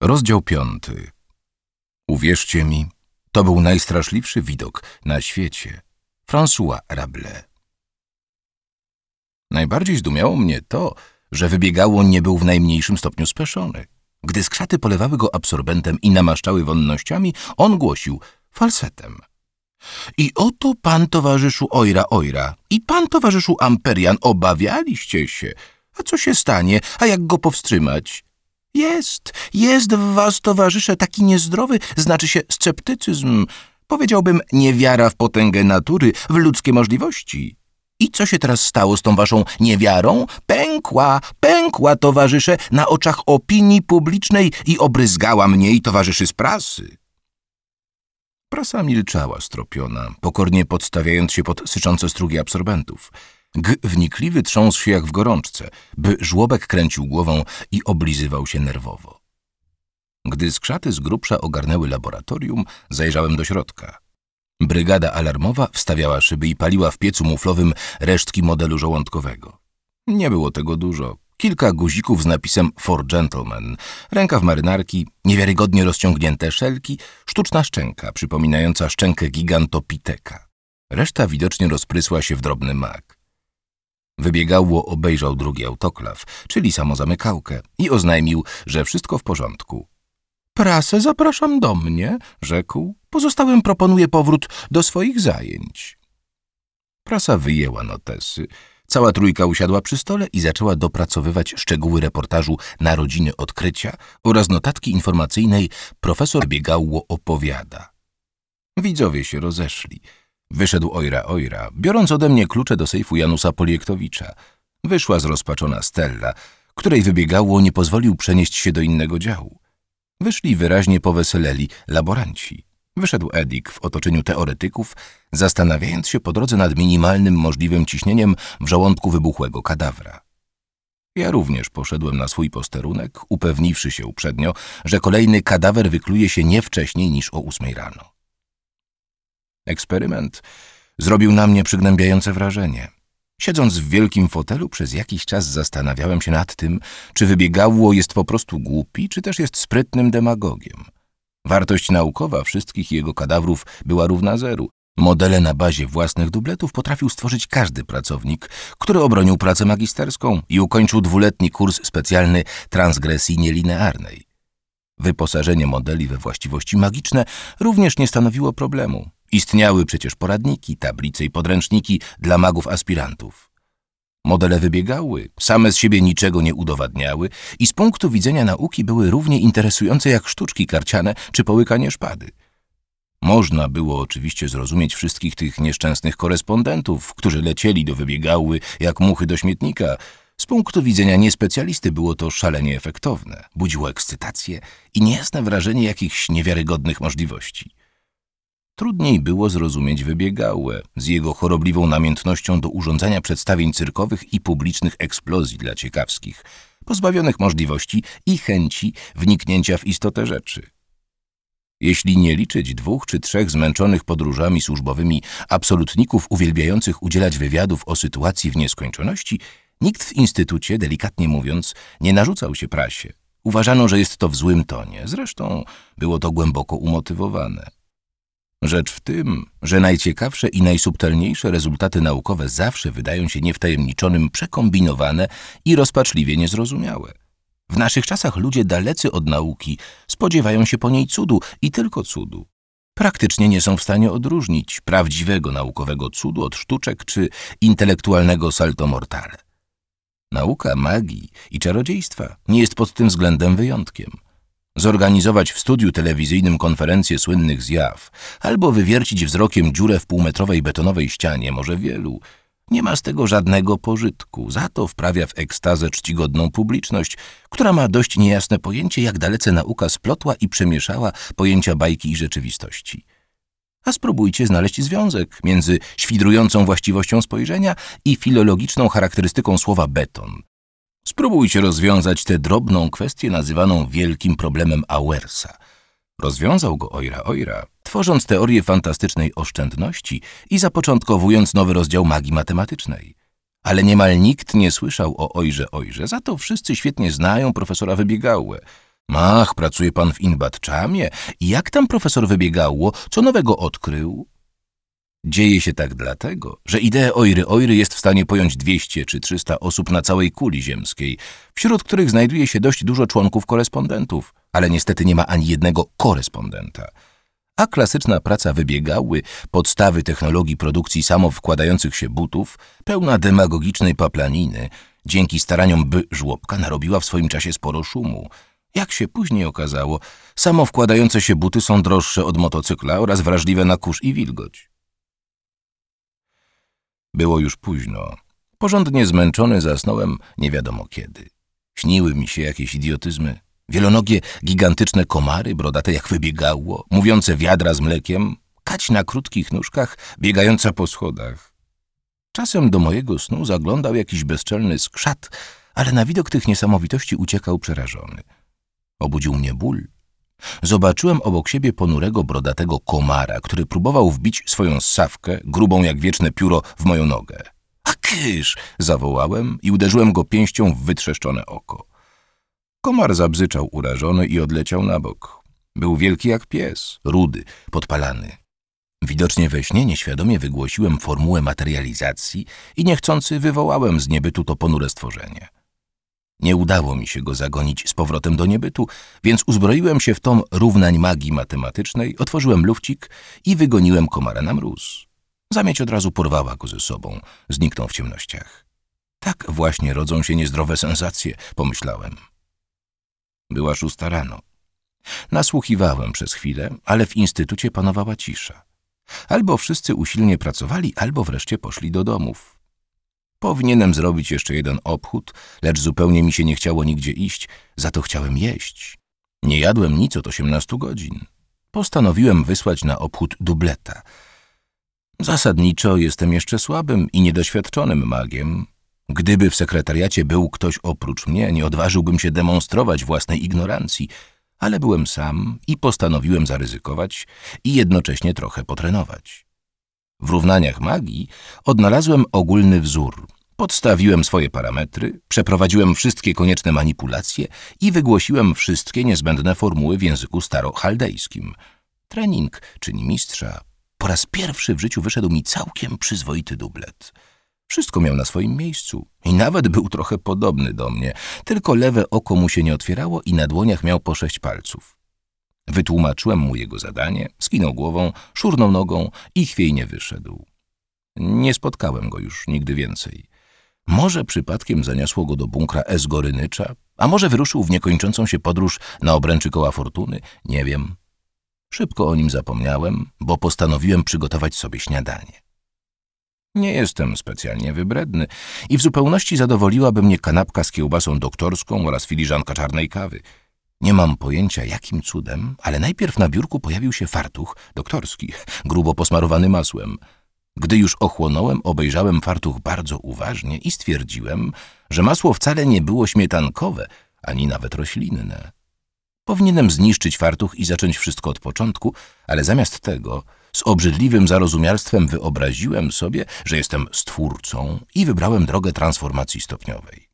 Rozdział piąty. Uwierzcie mi, to był najstraszliwszy widok na świecie. François Rabelais. Najbardziej zdumiało mnie to, że wybiegało nie był w najmniejszym stopniu speszony. Gdy skrzaty polewały go absorbentem i namaszczały wonnościami, on głosił falsetem. I oto pan towarzyszu Ojra Ojra i pan towarzyszu Amperian obawialiście się. A co się stanie, a jak go powstrzymać? Jest, jest w was, towarzysze, taki niezdrowy, znaczy się sceptycyzm. Powiedziałbym, niewiara w potęgę natury, w ludzkie możliwości. I co się teraz stało z tą waszą niewiarą? Pękła, pękła, towarzysze, na oczach opinii publicznej i obryzgała mnie i towarzyszy z prasy. Prasa milczała stropiona, pokornie podstawiając się pod syczące strugi absorbentów. G wnikliwy trząsł się jak w gorączce, by żłobek kręcił głową i oblizywał się nerwowo. Gdy skrzaty z grubsza ogarnęły laboratorium, zajrzałem do środka. Brygada alarmowa wstawiała szyby i paliła w piecu muflowym resztki modelu żołądkowego. Nie było tego dużo. Kilka guzików z napisem For Gentlemen, rękaw marynarki, niewiarygodnie rozciągnięte szelki, sztuczna szczęka przypominająca szczękę gigantopiteka. Reszta widocznie rozprysła się w drobny mak. Wybiegało obejrzał drugi autoklaw, czyli samozamykałkę i oznajmił, że wszystko w porządku. Prasę zapraszam do mnie, rzekł. Pozostałym proponuję powrót do swoich zajęć. Prasa wyjęła notesy. Cała trójka usiadła przy stole i zaczęła dopracowywać szczegóły reportażu Narodziny Odkrycia oraz notatki informacyjnej Profesor Biegało opowiada. Widzowie się rozeszli. Wyszedł Ojra Ojra, biorąc ode mnie klucze do sejfu Janusa Poliektowicza. Wyszła zrozpaczona Stella, której wybiegało nie pozwolił przenieść się do innego działu. Wyszli wyraźnie poweseleli laboranci. Wyszedł Edik w otoczeniu teoretyków, zastanawiając się po drodze nad minimalnym możliwym ciśnieniem w żołądku wybuchłego kadawra. Ja również poszedłem na swój posterunek, upewniwszy się uprzednio, że kolejny kadawer wykluje się nie wcześniej niż o ósmej rano. Eksperyment zrobił na mnie przygnębiające wrażenie. Siedząc w wielkim fotelu, przez jakiś czas zastanawiałem się nad tym, czy wybiegało jest po prostu głupi, czy też jest sprytnym demagogiem. Wartość naukowa wszystkich jego kadawrów była równa zeru. Modele na bazie własnych dubletów potrafił stworzyć każdy pracownik, który obronił pracę magisterską i ukończył dwuletni kurs specjalny transgresji nielinearnej. Wyposażenie modeli we właściwości magiczne również nie stanowiło problemu. Istniały przecież poradniki, tablice i podręczniki dla magów aspirantów. Modele wybiegały, same z siebie niczego nie udowadniały i z punktu widzenia nauki były równie interesujące jak sztuczki karciane czy połykanie szpady. Można było oczywiście zrozumieć wszystkich tych nieszczęsnych korespondentów, którzy lecieli do wybiegały jak muchy do śmietnika. Z punktu widzenia niespecjalisty było to szalenie efektowne, budziło ekscytację i niejasne wrażenie jakichś niewiarygodnych możliwości. Trudniej było zrozumieć wybiegałe z jego chorobliwą namiętnością do urządzania przedstawień cyrkowych i publicznych eksplozji dla ciekawskich, pozbawionych możliwości i chęci wniknięcia w istotę rzeczy. Jeśli nie liczyć dwóch czy trzech zmęczonych podróżami służbowymi absolutników uwielbiających udzielać wywiadów o sytuacji w nieskończoności, nikt w instytucie, delikatnie mówiąc, nie narzucał się prasie. Uważano, że jest to w złym tonie, zresztą było to głęboko umotywowane. Rzecz w tym, że najciekawsze i najsubtelniejsze rezultaty naukowe zawsze wydają się niewtajemniczonym przekombinowane i rozpaczliwie niezrozumiałe. W naszych czasach ludzie dalecy od nauki spodziewają się po niej cudu i tylko cudu. Praktycznie nie są w stanie odróżnić prawdziwego naukowego cudu od sztuczek czy intelektualnego salto mortale. Nauka magii i czarodziejstwa nie jest pod tym względem wyjątkiem zorganizować w studiu telewizyjnym konferencję słynnych zjaw, albo wywiercić wzrokiem dziurę w półmetrowej betonowej ścianie, może wielu. Nie ma z tego żadnego pożytku, za to wprawia w ekstazę czcigodną publiczność, która ma dość niejasne pojęcie, jak dalece nauka splotła i przemieszała pojęcia bajki i rzeczywistości. A spróbujcie znaleźć związek między świdrującą właściwością spojrzenia i filologiczną charakterystyką słowa beton. Spróbujcie rozwiązać tę drobną kwestię nazywaną wielkim problemem Auersa. Rozwiązał go Ojra Ojra, tworząc teorię fantastycznej oszczędności i zapoczątkowując nowy rozdział magii matematycznej. Ale niemal nikt nie słyszał o Ojrze Ojrze, za to wszyscy świetnie znają profesora Wybiegałę. Ach, pracuje pan w Inbatczamie. Jak tam profesor wybiegało? Co nowego odkrył? Dzieje się tak dlatego, że ideę Ojry Ojry jest w stanie pojąć 200 czy 300 osób na całej kuli ziemskiej, wśród których znajduje się dość dużo członków korespondentów, ale niestety nie ma ani jednego korespondenta. A klasyczna praca wybiegały, podstawy technologii produkcji samowkładających się butów, pełna demagogicznej paplaniny, dzięki staraniom by żłobka narobiła w swoim czasie sporo szumu. Jak się później okazało, samowkładające się buty są droższe od motocykla oraz wrażliwe na kurz i wilgoć. Było już późno. Porządnie zmęczony zasnąłem nie wiadomo kiedy. Śniły mi się jakieś idiotyzmy. Wielonogie, gigantyczne komary, brodate jak wybiegało, mówiące wiadra z mlekiem, kać na krótkich nóżkach, biegająca po schodach. Czasem do mojego snu zaglądał jakiś bezczelny skrzat, ale na widok tych niesamowitości uciekał przerażony. Obudził mnie ból. Zobaczyłem obok siebie ponurego, brodatego komara, który próbował wbić swoją ssawkę, grubą jak wieczne pióro, w moją nogę. A kysz! zawołałem i uderzyłem go pięścią w wytrzeszczone oko. Komar zabzyczał urażony i odleciał na bok. Był wielki jak pies, rudy, podpalany. Widocznie we śnie nieświadomie wygłosiłem formułę materializacji i niechcący wywołałem z niebytu to ponure stworzenie. Nie udało mi się go zagonić z powrotem do niebytu, więc uzbroiłem się w tom równań magii matematycznej, otworzyłem lufcik i wygoniłem komara na mróz. Zamieć od razu porwała go ze sobą, zniknął w ciemnościach. Tak właśnie rodzą się niezdrowe sensacje, pomyślałem. Była szósta rano. Nasłuchiwałem przez chwilę, ale w instytucie panowała cisza. Albo wszyscy usilnie pracowali, albo wreszcie poszli do domów. Powinienem zrobić jeszcze jeden obchód, lecz zupełnie mi się nie chciało nigdzie iść, za to chciałem jeść. Nie jadłem nic od osiemnastu godzin. Postanowiłem wysłać na obchód dubleta. Zasadniczo jestem jeszcze słabym i niedoświadczonym magiem. Gdyby w sekretariacie był ktoś oprócz mnie, nie odważyłbym się demonstrować własnej ignorancji, ale byłem sam i postanowiłem zaryzykować i jednocześnie trochę potrenować. W równaniach magii odnalazłem ogólny wzór. Podstawiłem swoje parametry, przeprowadziłem wszystkie konieczne manipulacje i wygłosiłem wszystkie niezbędne formuły w języku starochaldejskim. Trening czyni mistrza. Po raz pierwszy w życiu wyszedł mi całkiem przyzwoity dublet. Wszystko miał na swoim miejscu i nawet był trochę podobny do mnie, tylko lewe oko mu się nie otwierało i na dłoniach miał po sześć palców. Wytłumaczyłem mu jego zadanie, skinął głową, szurnął nogą i chwiejnie wyszedł. Nie spotkałem go już nigdy więcej. Może przypadkiem zaniosło go do bunkra Esgorynycza, a może wyruszył w niekończącą się podróż na obręczy koła fortuny, nie wiem. Szybko o nim zapomniałem, bo postanowiłem przygotować sobie śniadanie. Nie jestem specjalnie wybredny i w zupełności zadowoliłaby mnie kanapka z kiełbasą doktorską oraz filiżanka czarnej kawy – nie mam pojęcia jakim cudem, ale najpierw na biurku pojawił się fartuch doktorski, grubo posmarowany masłem. Gdy już ochłonąłem, obejrzałem fartuch bardzo uważnie i stwierdziłem, że masło wcale nie było śmietankowe, ani nawet roślinne. Powinienem zniszczyć fartuch i zacząć wszystko od początku, ale zamiast tego z obrzydliwym zarozumialstwem wyobraziłem sobie, że jestem stwórcą i wybrałem drogę transformacji stopniowej.